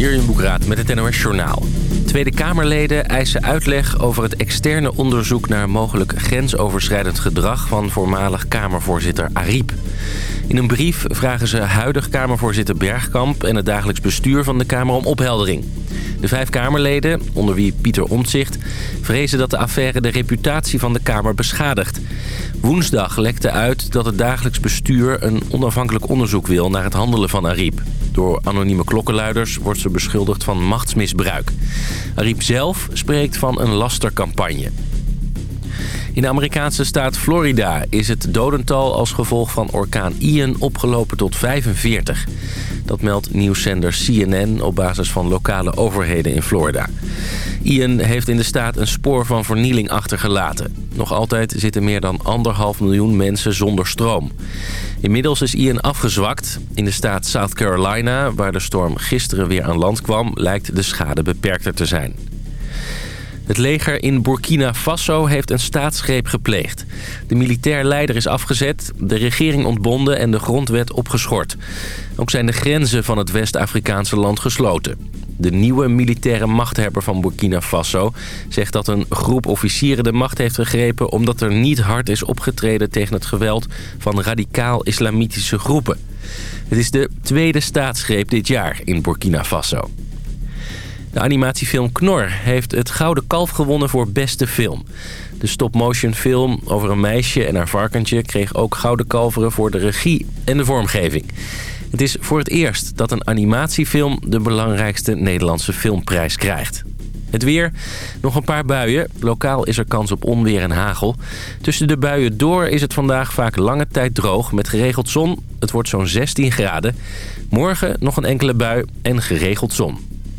Jurjen Boekraat met het NOS Journaal. Tweede Kamerleden eisen uitleg over het externe onderzoek... naar mogelijk grensoverschrijdend gedrag van voormalig Kamervoorzitter Ariep. In een brief vragen ze huidig Kamervoorzitter Bergkamp... en het dagelijks bestuur van de Kamer om opheldering. De vijf Kamerleden, onder wie Pieter Omtzigt... vrezen dat de affaire de reputatie van de Kamer beschadigt. Woensdag lekte uit dat het dagelijks bestuur... een onafhankelijk onderzoek wil naar het handelen van Ariep. Door anonieme klokkenluiders wordt ze beschuldigd van machtsmisbruik. Ariep zelf spreekt van een lastercampagne. In de Amerikaanse staat Florida is het dodental als gevolg van orkaan Ian opgelopen tot 45. Dat meldt nieuwszender CNN op basis van lokale overheden in Florida. Ian heeft in de staat een spoor van vernieling achtergelaten. Nog altijd zitten meer dan anderhalf miljoen mensen zonder stroom. Inmiddels is Ian afgezwakt. In de staat South Carolina, waar de storm gisteren weer aan land kwam... lijkt de schade beperkter te zijn. Het leger in Burkina Faso heeft een staatsgreep gepleegd. De militair leider is afgezet, de regering ontbonden en de grondwet opgeschort. Ook zijn de grenzen van het West-Afrikaanse land gesloten. De nieuwe militaire machthebber van Burkina Faso zegt dat een groep officieren de macht heeft gegrepen... omdat er niet hard is opgetreden tegen het geweld van radicaal-islamitische groepen. Het is de tweede staatsgreep dit jaar in Burkina Faso. De animatiefilm Knor heeft het Gouden Kalf gewonnen voor beste film. De stop-motion film over een meisje en haar varkentje... kreeg ook Gouden Kalveren voor de regie en de vormgeving. Het is voor het eerst dat een animatiefilm de belangrijkste Nederlandse filmprijs krijgt. Het weer, nog een paar buien. Lokaal is er kans op onweer en hagel. Tussen de buien door is het vandaag vaak lange tijd droog met geregeld zon. Het wordt zo'n 16 graden. Morgen nog een enkele bui en geregeld zon.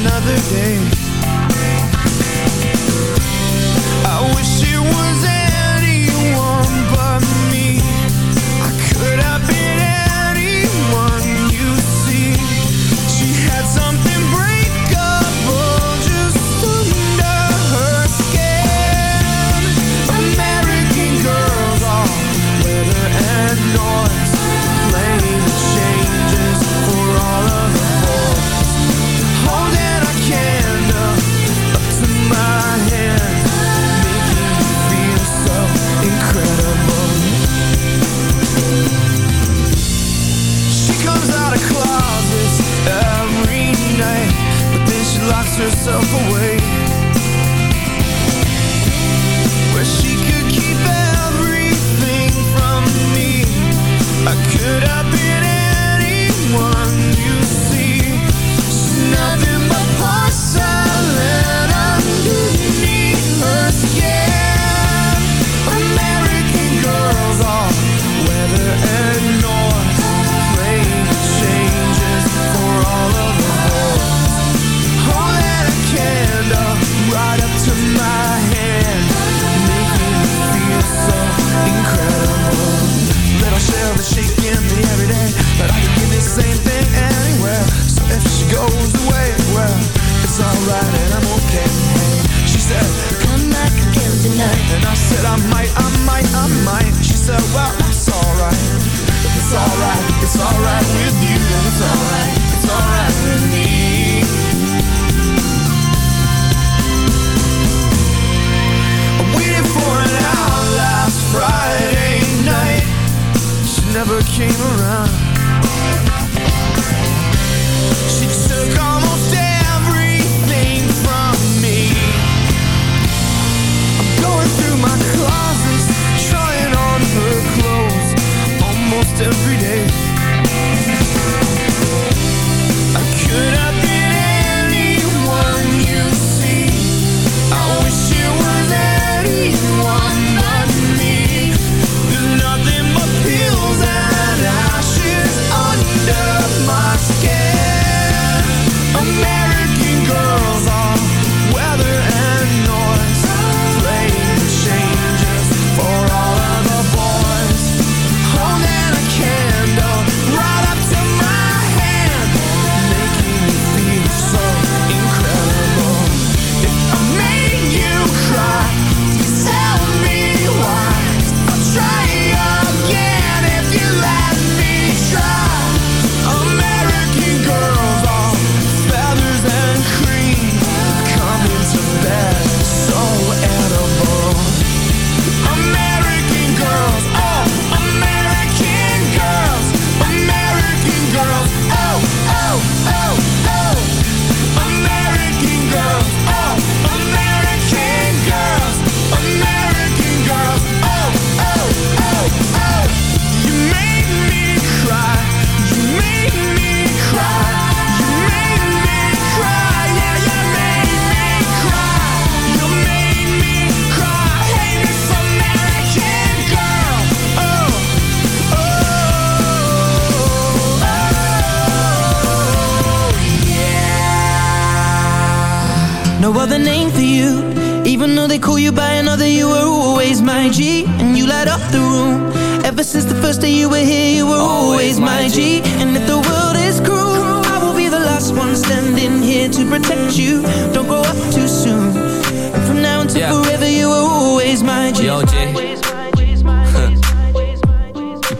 Another day.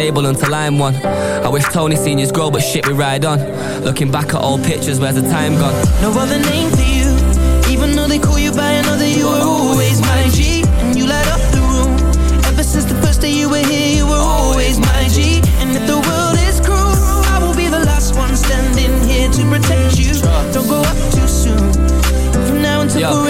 stable until I'm one. I wish Tony seniors grow, but shit, we ride on. Looking back at old pictures, where's the time gone? No other name for you. Even though they call you by another You were always my G. And you light up the room. Ever since the first day you were here You were always my G. And if the world is cruel I will be the last one standing here To protect you. Don't grow up too soon. From now until forever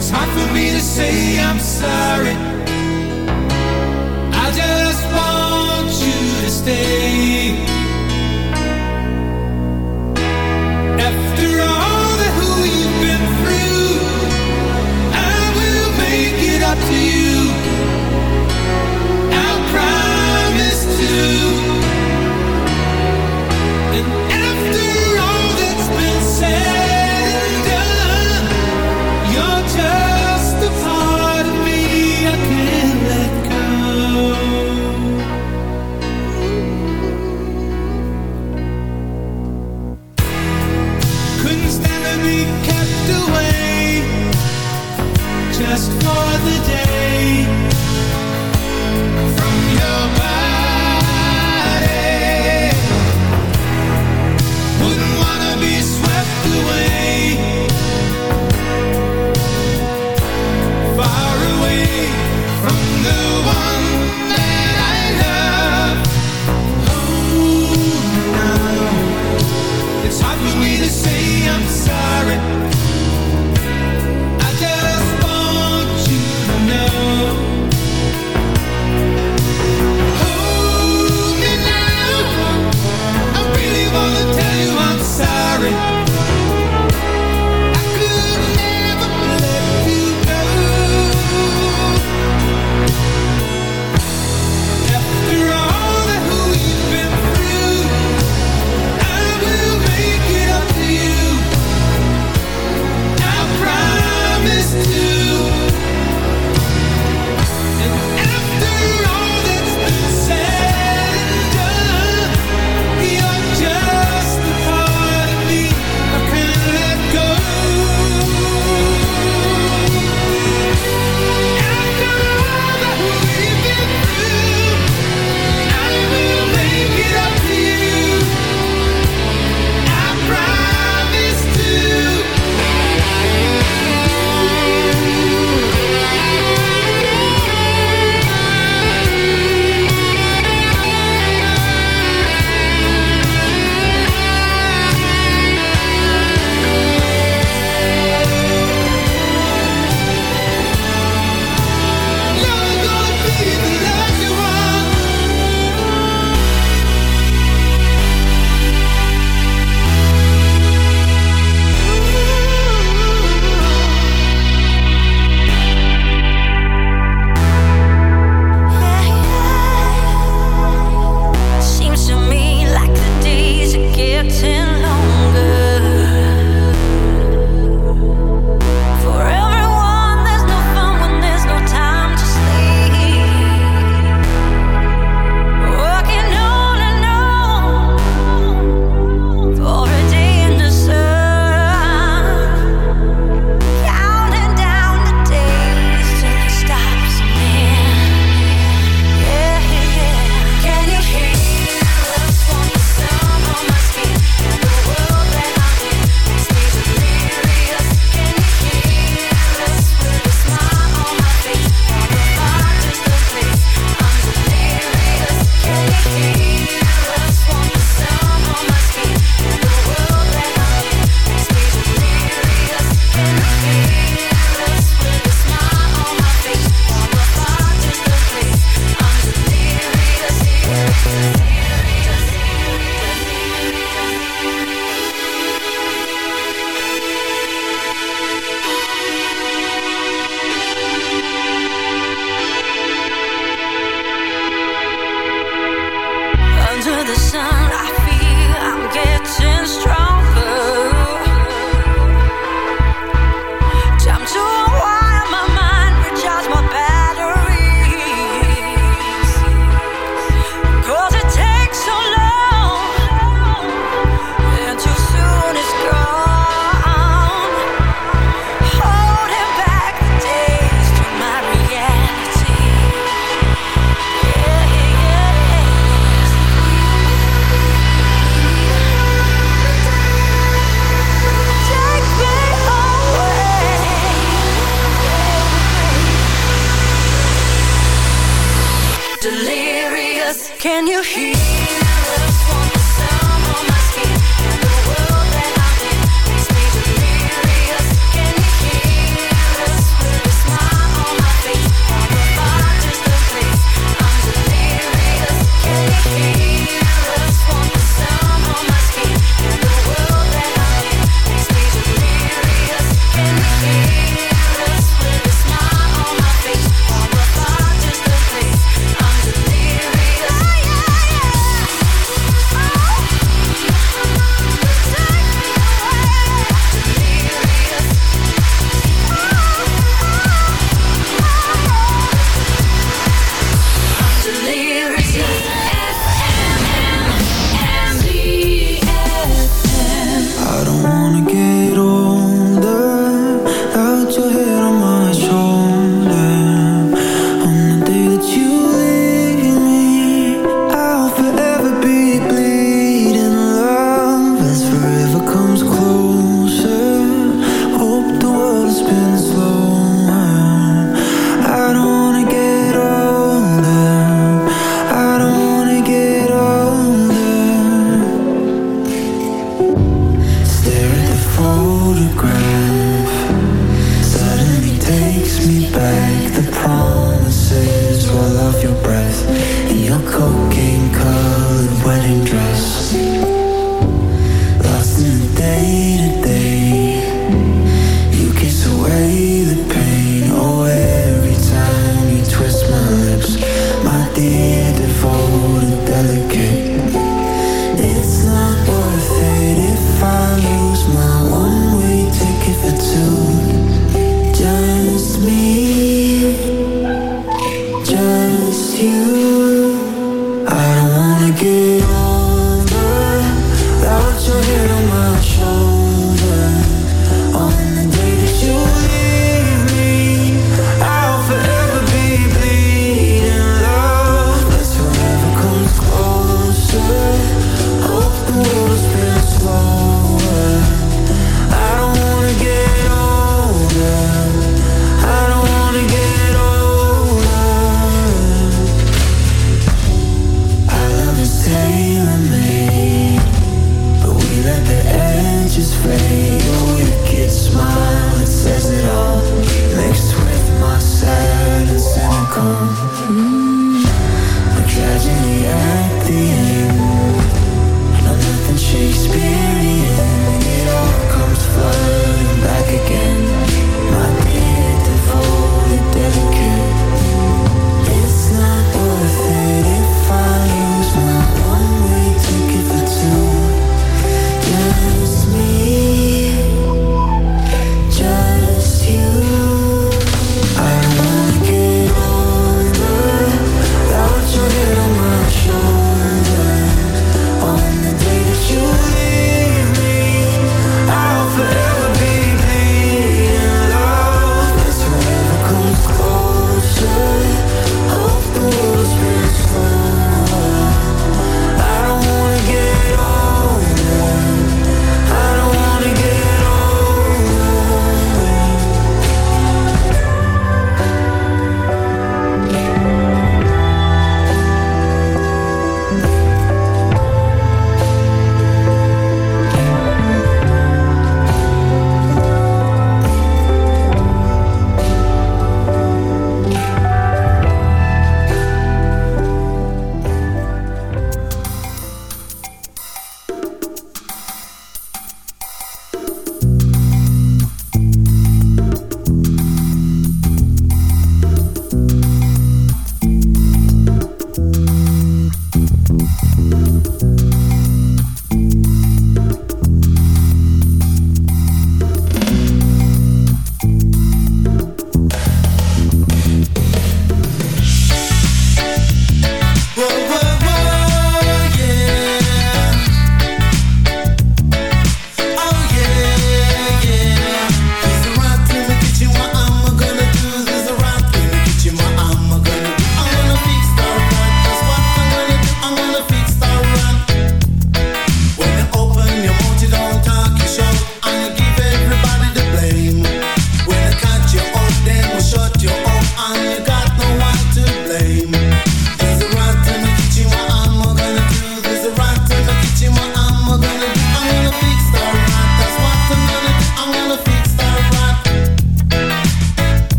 It's hard for me to say I'm sorry. I just want you to stay. After all that who you've been through, I will make it up to you.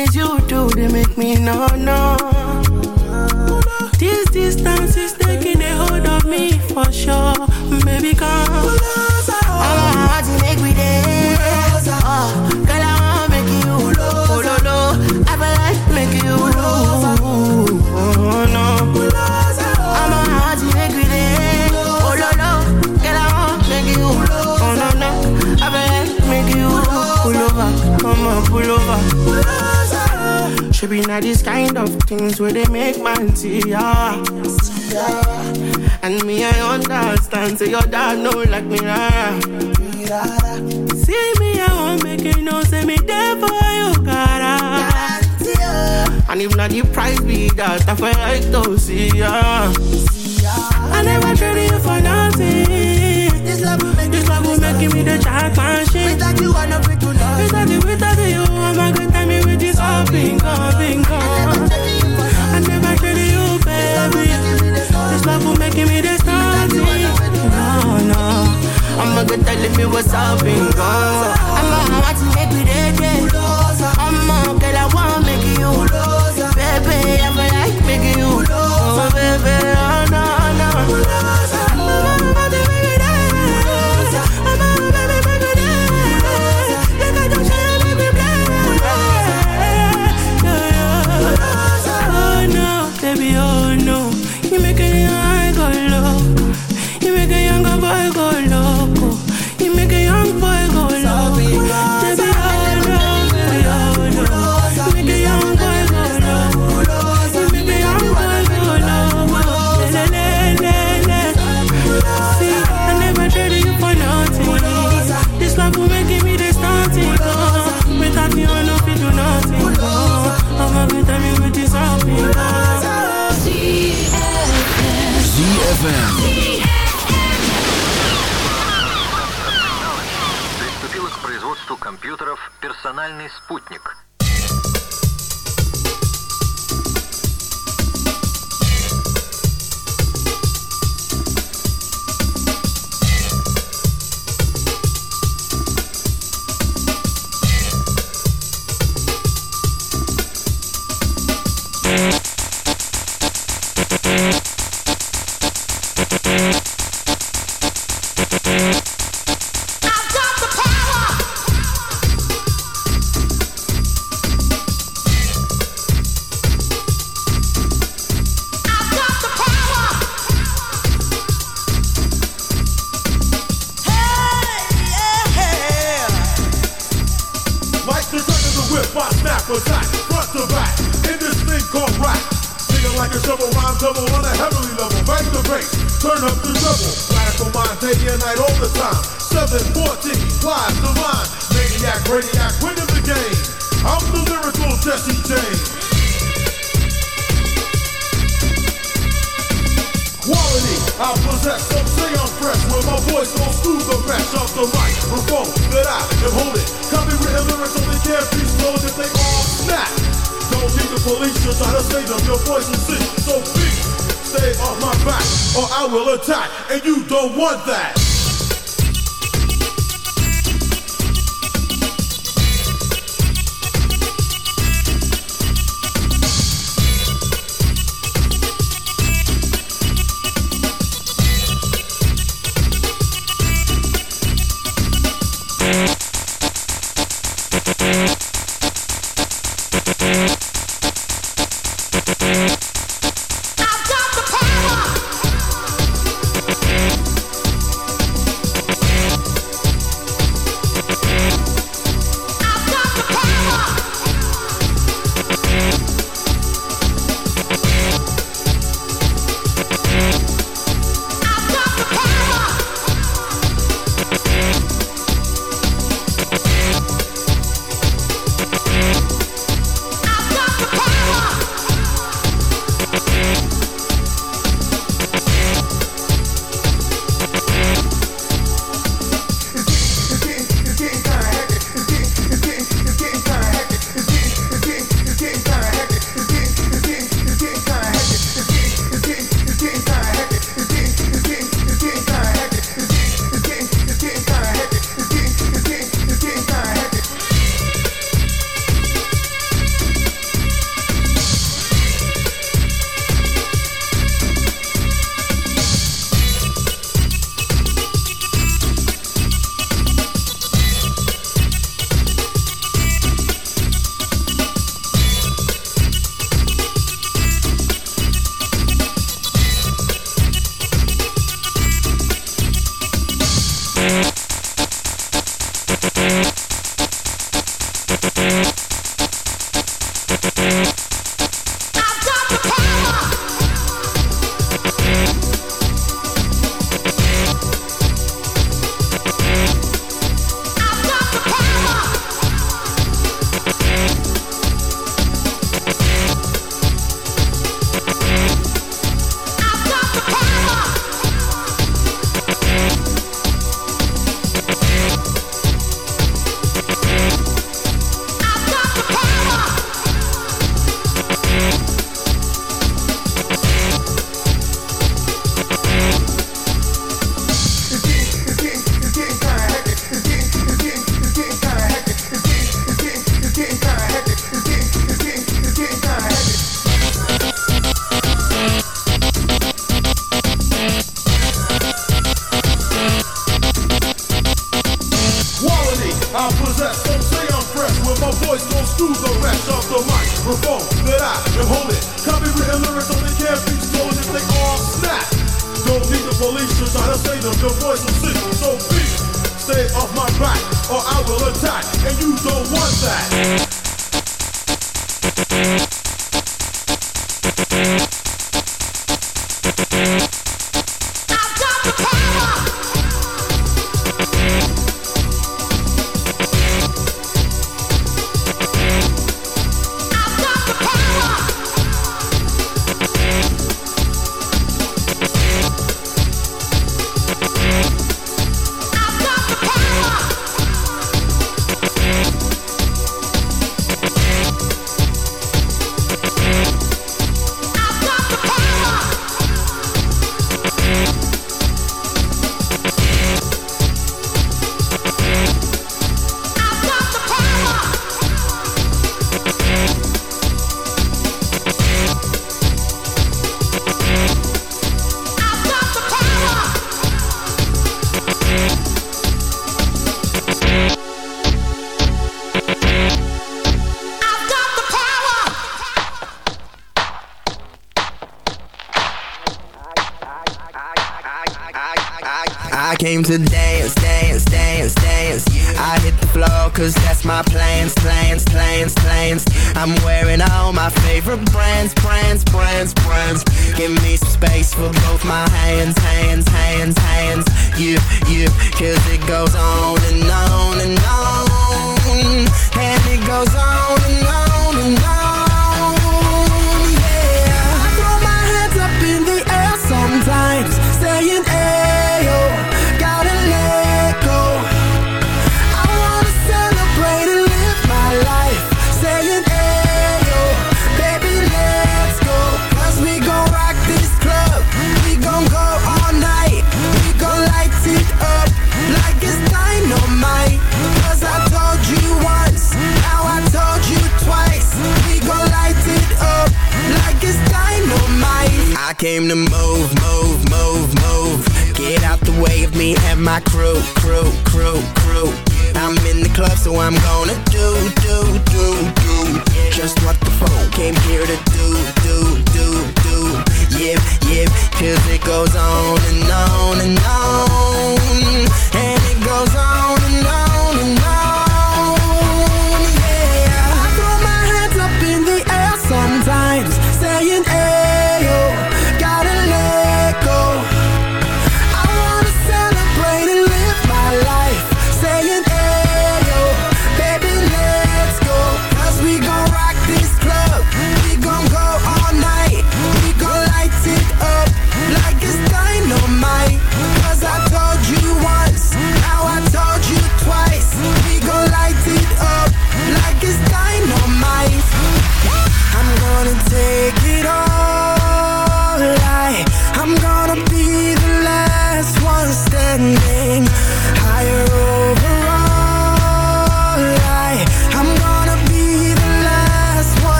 Things you do, they make me no, no. Should be not these kind of things where they make man see ah. ya. And me, I understand. Say your dad know like me, rara. See me, I won't make you know. Say me there for you, cara. Ah. And if not the price be that, I feel like to see ya. I never traded you for nothing. This love will make, this love will make me the jackpot shit. Without you, I'm not free to. Without you, I'm not gonna tell me with this all bingo, bingo. I never traded you, baby. This love will make me the starting. No, no. I'm gonna tell me what's up, bingo. I'm a heart to make me dead, I'm a girl, I wanna make you. Baby, I feel like making you. Oh, baby, oh, no, no.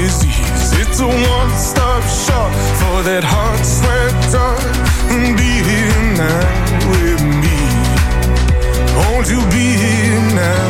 disease. It's a one stop shop for that heart sweater. Be here now with me. Won't you be here now?